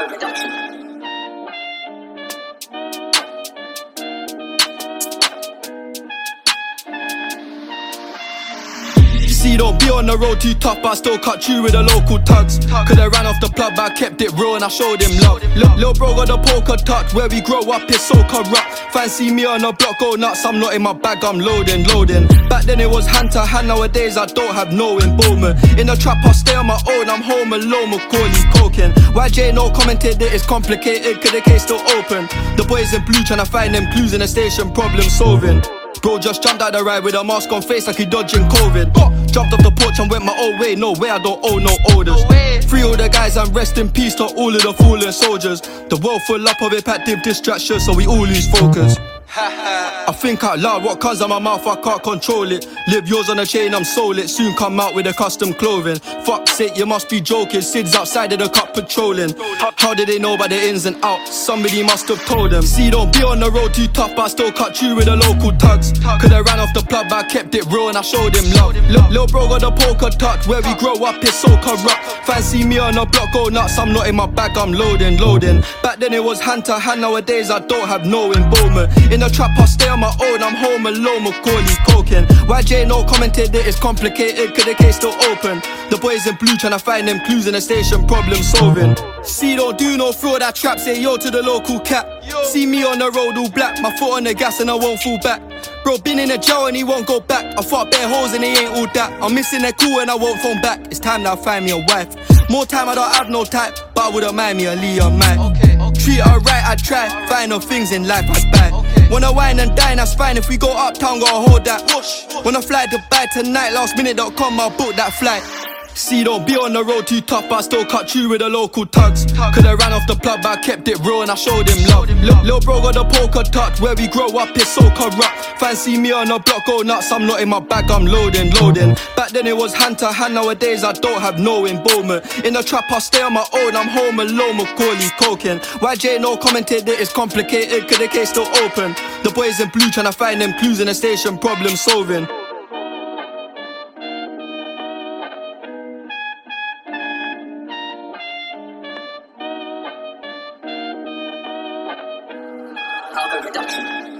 我们等什 See, don't be on the road too tough, but I still cut you with the local tugs. Could have ran off the plug, but I kept it real and I showed him love. Lil, Lil bro got the poker touch, where we grow up is so corrupt. Fancy me on the block, go nuts, I'm not in my bag, I'm loading, loading. Back then it was hand to hand, nowadays I don't have no involvement. In the trap, I stay on my own, I'm home alone, Macaulay Culkin. YJ no commented that it's complicated, cause the case still open. The boys in blue trying to find them clues in the station, problem solving. Bro just jumped out the ride with a mask on face like he dodging COVID. Jumped off the porch and went my own way. No way, I don't owe no orders. Free all the guys and rest in peace to all of the fallen soldiers. The world full up of repetitive distractions, so we all lose focus. I think out loud, what comes out my mouth, I can't control it. Live yours on a chain, I'm sold it. Soon come out with a custom clothing. Fuck sake, you must be joking. Sid's outside of the cup patrolling. How did they know about the ins and outs? Somebody must have told them. See, don't be on the road too tough, but I still cut you with the local tugs. Could have ran off the plug, but I kept it real and I showed him love. Lil, Lil bro got the poker touch, where we grow up is so corrupt. Fancy me on a block, go nuts, I'm not in my bag, I'm loading, loading. Back then it was hand to hand, nowadays I don't have no involvement. In the trap, I stay on my own, I'm home alone, Macaulay Culkin. YJ no commented that it's complicated, cause the case still open. The boys in blue trying to find them clues in the station, problem solving. See, don't do no fraud, that trap, say yo to the local cap. See me on the road all black, my foot on the gas and I won't fall back. Bro, been in a jail and he won't go back. I fought bare holes and he ain't all that. I'm missing a cool and I won't phone back. It's time that I find me a wife. More time, I don't have no type, but I wouldn't mind me a Leah man. Treat her right, I try. Find no things in life I buy. Wanna wine and dine, that's fine. If we go uptown, gotta hold that. Wanna fly Dubai tonight, lastminute.com, I'll book that flight. See, don't be on the road too tough, I still cut you with the local tugs. Could have ran off the plug, but I kept it real and I showed him love. Lil bro got the poker touch, where we grow up is so corrupt. Fancy me on the block, go nuts, I'm not in my bag, I'm loading, loading. Back then it was hand to hand, nowadays I don't have no involvement. In the trap, I stay on my own, I'm home alone, Macaulay Culkin. YJ no commented that it's complicated, cause the case still open. The boys in blue trying to find them clues in the station, problem solving. Alpha Production.